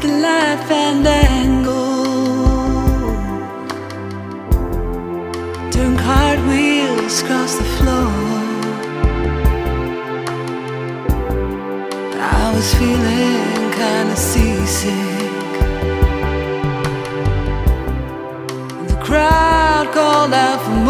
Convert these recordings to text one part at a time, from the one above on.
the light fandango. Turn cartwheels across the floor. I was feeling kinda seasick. The crowd called out for more.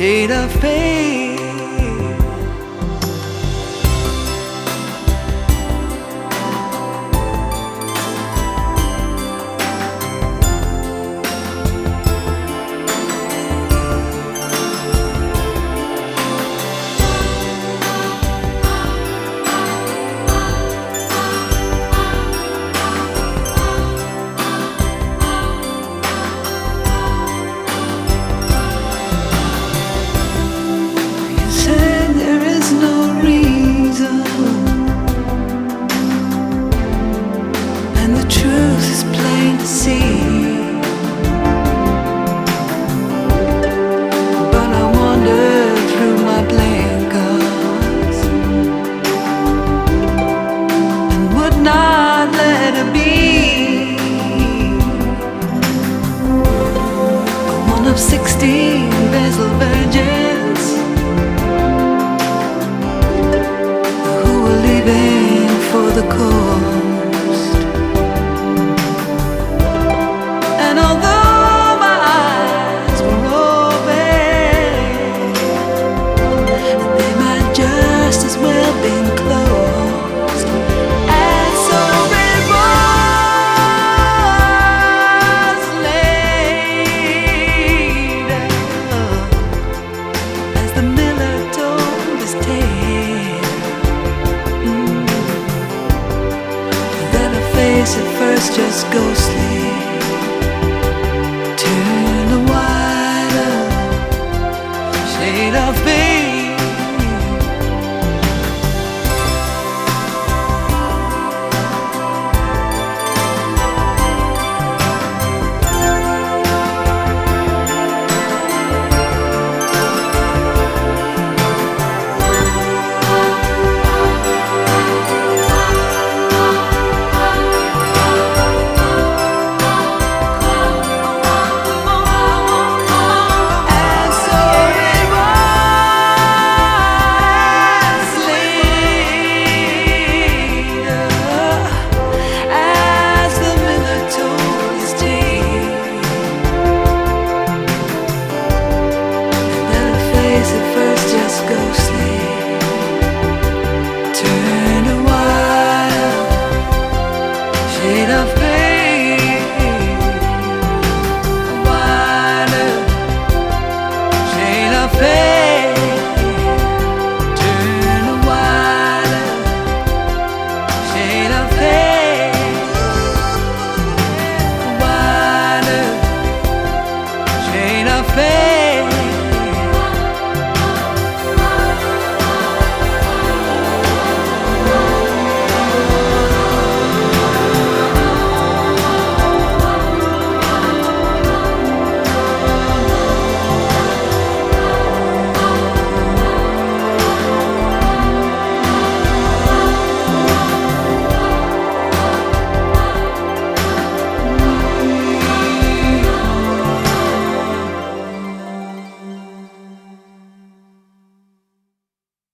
state of faith. of 60 face at first just ghostly. Turn the wider shade of. Big